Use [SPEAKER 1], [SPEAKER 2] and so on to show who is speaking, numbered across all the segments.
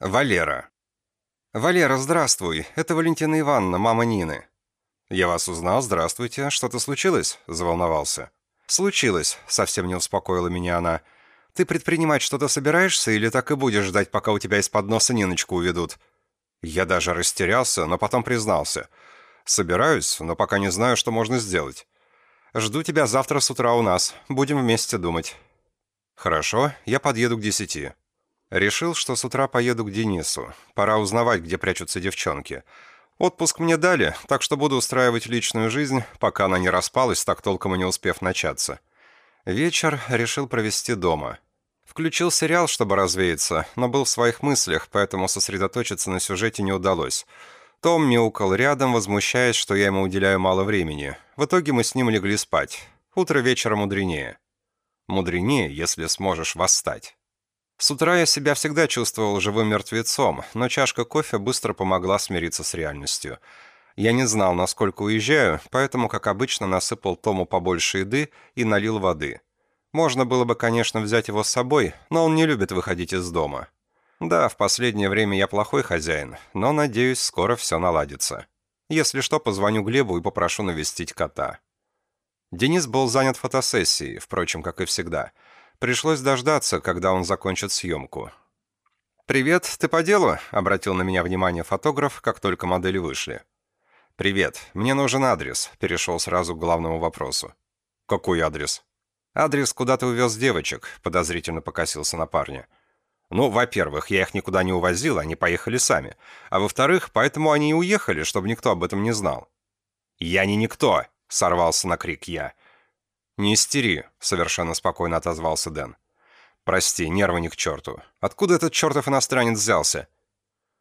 [SPEAKER 1] Валера. «Валера, здравствуй. Это Валентина Ивановна, мама Нины». «Я вас узнал. Здравствуйте. Что-то случилось?» – заволновался. «Случилось», – совсем не успокоила меня она. «Ты предпринимать что-то собираешься или так и будешь ждать, пока у тебя из-под носа Ниночку уведут?» Я даже растерялся, но потом признался. «Собираюсь, но пока не знаю, что можно сделать. Жду тебя завтра с утра у нас. Будем вместе думать». «Хорошо, я подъеду к десяти». Решил, что с утра поеду к Денису. Пора узнавать, где прячутся девчонки. Отпуск мне дали, так что буду устраивать личную жизнь, пока она не распалась, так толком и не успев начаться. Вечер решил провести дома. Включил сериал, чтобы развеяться, но был в своих мыслях, поэтому сосредоточиться на сюжете не удалось. Том мяукал рядом, возмущаясь, что я ему уделяю мало времени. В итоге мы с ним легли спать. Утро вечера мудренее. Мудренее, если сможешь восстать. С утра я себя всегда чувствовал живым мертвецом, но чашка кофе быстро помогла смириться с реальностью. Я не знал, насколько уезжаю, поэтому, как обычно, насыпал Тому побольше еды и налил воды. Можно было бы, конечно, взять его с собой, но он не любит выходить из дома. Да, в последнее время я плохой хозяин, но, надеюсь, скоро все наладится. Если что, позвоню Глебу и попрошу навестить кота. Денис был занят фотосессией, впрочем, как и всегда – Пришлось дождаться, когда он закончит съемку. «Привет, ты по делу?» — обратил на меня внимание фотограф, как только модели вышли. «Привет, мне нужен адрес», — перешел сразу к главному вопросу. «Какой адрес?» «Адрес, куда ты увез девочек», — подозрительно покосился на парня. «Ну, во-первых, я их никуда не увозил, они поехали сами. А во-вторых, поэтому они и уехали, чтобы никто об этом не знал». «Я не никто!» — сорвался на крик я. «Не истери», — совершенно спокойно отозвался Дэн. «Прости, нервы не к черту. Откуда этот чертов иностранец взялся?»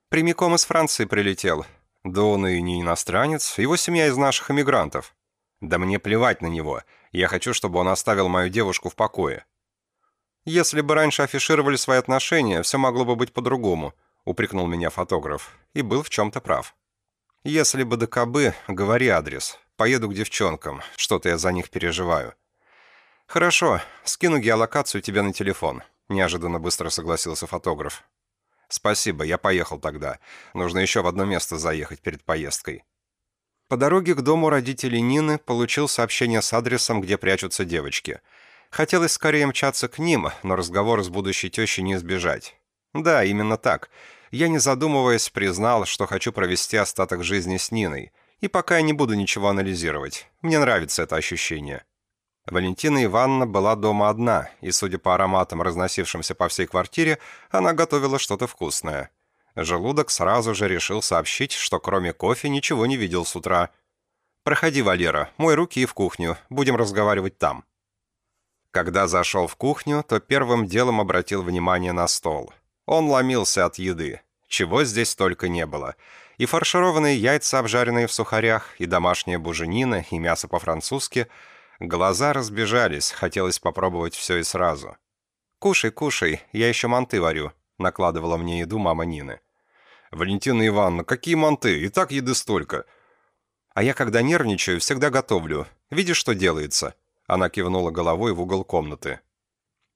[SPEAKER 1] «Прямиком из Франции прилетел. Да он и не иностранец, его семья из наших эмигрантов. Да мне плевать на него. Я хочу, чтобы он оставил мою девушку в покое». «Если бы раньше афишировали свои отношения, все могло бы быть по-другому», — упрекнул меня фотограф. И был в чем-то прав. «Если бы до кобы, говори адрес. Поеду к девчонкам. Что-то я за них переживаю». «Хорошо, скину геолокацию тебе на телефон», — неожиданно быстро согласился фотограф. «Спасибо, я поехал тогда. Нужно еще в одно место заехать перед поездкой». По дороге к дому родителей Нины получил сообщение с адресом, где прячутся девочки. Хотелось скорее мчаться к ним, но разговор с будущей тещей не избежать. Да, именно так. Я, не задумываясь, признал, что хочу провести остаток жизни с Ниной. И пока я не буду ничего анализировать. Мне нравится это ощущение. Валентина Ивановна была дома одна, и, судя по ароматам, разносившимся по всей квартире, она готовила что-то вкусное. Желудок сразу же решил сообщить, что кроме кофе ничего не видел с утра. «Проходи, Валера, мой руки и в кухню, будем разговаривать там». Когда зашел в кухню, то первым делом обратил внимание на стол. Он ломился от еды. Чего здесь только не было. И фаршированные яйца, обжаренные в сухарях, и домашняя буженина, и мясо по-французски — Глаза разбежались, хотелось попробовать все и сразу. «Кушай, кушай, я еще манты варю», — накладывала мне еду мама Нины. «Валентина Ивановна, какие манты? И так еды столько». «А я, когда нервничаю, всегда готовлю. Видишь, что делается?» Она кивнула головой в угол комнаты.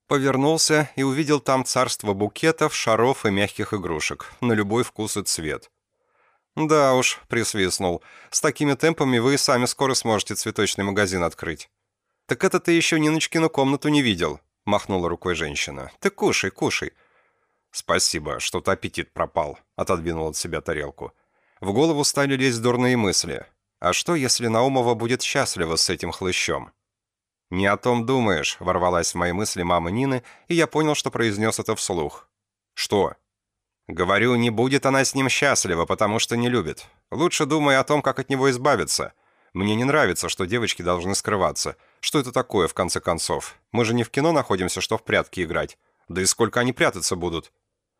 [SPEAKER 1] Повернулся и увидел там царство букетов, шаров и мягких игрушек, на любой вкус и цвет. «Да уж», — присвистнул, — «с такими темпами вы и сами скоро сможете цветочный магазин открыть». «Так это ты еще Ниночкину комнату не видел», — махнула рукой женщина. «Ты кушай, кушай». «Спасибо, что-то аппетит пропал», — отодвинул от себя тарелку. В голову стали лезть дурные мысли. «А что, если Наумова будет счастлива с этим хлыщом?» «Не о том думаешь», — ворвалась в мои мысли мама Нины, и я понял, что произнес это вслух. «Что?» Говорю, не будет она с ним счастлива, потому что не любит. Лучше думай о том, как от него избавиться. Мне не нравится, что девочки должны скрываться. Что это такое, в конце концов? Мы же не в кино находимся, что в прятки играть. Да и сколько они прятаться будут?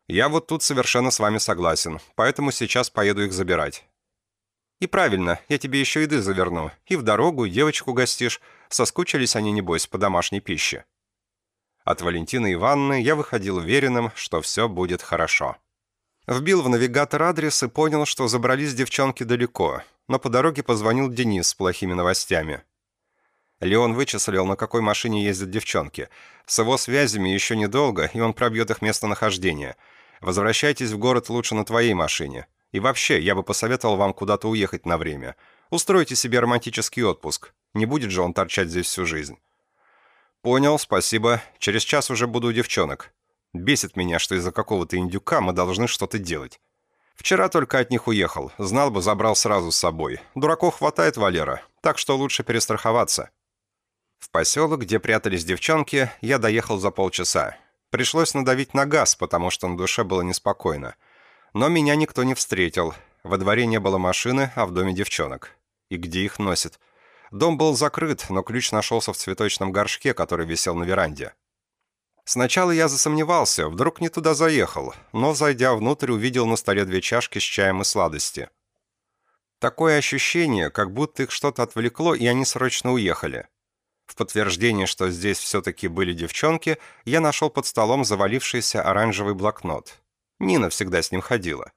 [SPEAKER 1] Я вот тут совершенно с вами согласен, поэтому сейчас поеду их забирать. И правильно, я тебе еще еды заверну. И в дорогу, девочку гостишь. Соскучились они, небось, по домашней пище. От Валентины Ивановны я выходил уверенным, что все будет хорошо. Вбил в навигатор адрес и понял, что забрались девчонки далеко, но по дороге позвонил Денис с плохими новостями. Леон вычислил, на какой машине ездят девчонки. С его связями еще недолго, и он пробьет их местонахождение. Возвращайтесь в город лучше на твоей машине. И вообще, я бы посоветовал вам куда-то уехать на время. Устройте себе романтический отпуск. Не будет же он торчать здесь всю жизнь». «Понял, спасибо. Через час уже буду у девчонок. Бесит меня, что из-за какого-то индюка мы должны что-то делать. Вчера только от них уехал. Знал бы, забрал сразу с собой. Дураков хватает, Валера, так что лучше перестраховаться». В поселок, где прятались девчонки, я доехал за полчаса. Пришлось надавить на газ, потому что на душе было неспокойно. Но меня никто не встретил. Во дворе не было машины, а в доме девчонок. И где их носит? Дом был закрыт, но ключ нашелся в цветочном горшке, который висел на веранде. Сначала я засомневался, вдруг не туда заехал, но, зайдя внутрь, увидел на столе две чашки с чаем и сладости. Такое ощущение, как будто их что-то отвлекло, и они срочно уехали. В подтверждение, что здесь все-таки были девчонки, я нашел под столом завалившийся оранжевый блокнот. Нина всегда с ним ходила.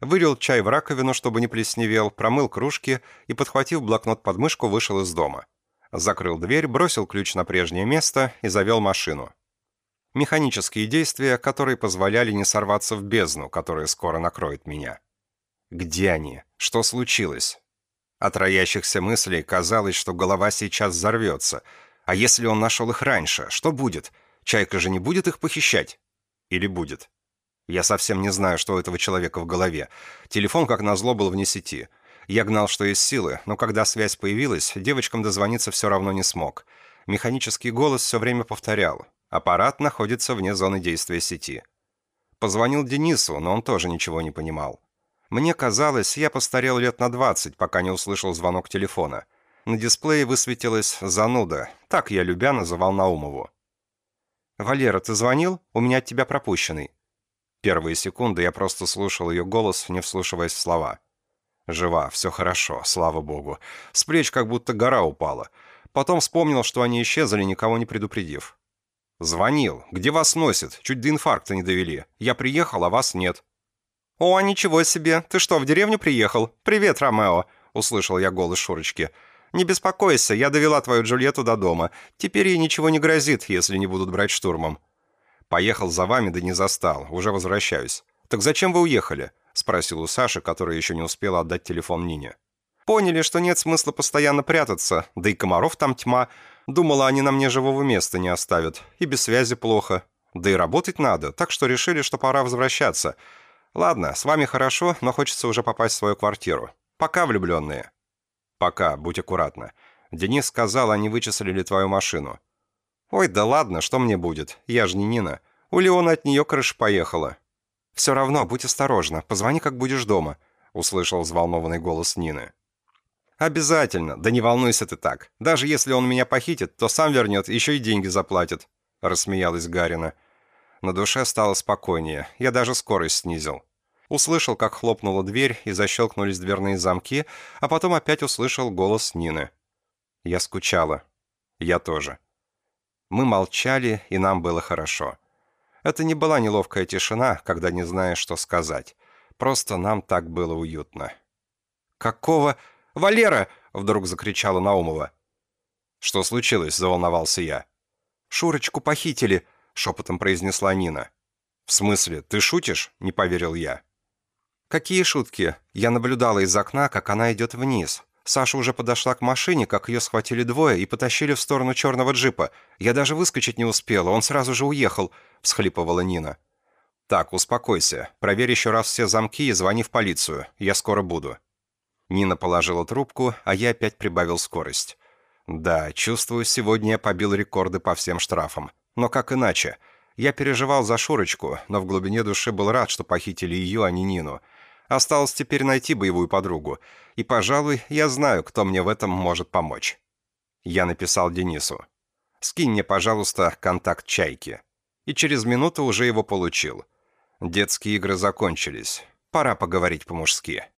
[SPEAKER 1] Вылил чай в раковину, чтобы не плесневел, промыл кружки и, подхватив блокнот под мышку, вышел из дома. Закрыл дверь, бросил ключ на прежнее место и завел машину. Механические действия, которые позволяли не сорваться в бездну, которая скоро накроет меня. Где они? Что случилось? От роящихся мыслей казалось, что голова сейчас взорвется. А если он нашел их раньше, что будет? Чайка же не будет их похищать? Или будет? Я совсем не знаю, что у этого человека в голове. Телефон, как назло, был вне сети. Я гнал, что есть силы, но когда связь появилась, девочкам дозвониться все равно не смог. Механический голос все время повторял. Аппарат находится вне зоны действия сети. Позвонил Денису, но он тоже ничего не понимал. Мне казалось, я постарел лет на 20, пока не услышал звонок телефона. На дисплее высветилась «зануда», так я любя называл Наумову. «Валера, ты звонил? У меня от тебя пропущенный». Первые секунды я просто слушал ее голос, не вслушиваясь в слова. «Жива, все хорошо, слава богу. С плеч как будто гора упала. Потом вспомнил, что они исчезли, никого не предупредив. «Звонил. Где вас носит? Чуть до инфаркта не довели. Я приехал, а вас нет». «О, ничего себе! Ты что, в деревню приехал? Привет, Ромео!» — услышал я голос Шурочки. «Не беспокойся, я довела твою Джульетту до дома. Теперь ей ничего не грозит, если не будут брать штурмом». «Поехал за вами, да не застал. Уже возвращаюсь». «Так зачем вы уехали?» — спросил у Саши, которая еще не успела отдать телефон Нине. «Поняли, что нет смысла постоянно прятаться, да и комаров там тьма. Думала, они на мне живого места не оставят. И без связи плохо. Да и работать надо, так что решили, что пора возвращаться. Ладно, с вами хорошо, но хочется уже попасть в свою квартиру. Пока, влюбленные. Пока, будь аккуратна. Денис сказал, они вычислили твою машину. Ой, да ладно, что мне будет? Я же не Нина. У Леона от нее крыша поехала. Все равно, будь осторожна, позвони, как будешь дома, услышал взволнованный голос Нины. «Обязательно, да не волнуйся ты так. Даже если он меня похитит, то сам вернет, еще и деньги заплатит», — рассмеялась Гарина. На душе стало спокойнее, я даже скорость снизил. Услышал, как хлопнула дверь и защелкнулись дверные замки, а потом опять услышал голос Нины. Я скучала. Я тоже. Мы молчали, и нам было хорошо. Это не была неловкая тишина, когда не знаешь, что сказать. Просто нам так было уютно. «Какого... Валера!» — вдруг закричала Наумова. «Что случилось?» — заволновался я. «Шурочку похитили», — шепотом произнесла Нина. «В смысле, ты шутишь?» — не поверил я. «Какие шутки? Я наблюдала из окна, как она идет вниз. Саша уже подошла к машине, как ее схватили двое и потащили в сторону черного джипа. Я даже выскочить не успела, он сразу же уехал», — всхлипывала Нина. «Так, успокойся. Проверь еще раз все замки и звони в полицию. Я скоро буду». Нина положила трубку, а я опять прибавил скорость. «Да, чувствую, сегодня я побил рекорды по всем штрафам. Но как иначе? Я переживал за Шурочку, но в глубине души был рад, что похитили ее, а не Нину. Осталось теперь найти боевую подругу. И, пожалуй, я знаю, кто мне в этом может помочь. Я написал Денису. «Скинь мне, пожалуйста, контакт Чайки». И через минуту уже его получил. Детские игры закончились. Пора поговорить по-мужски.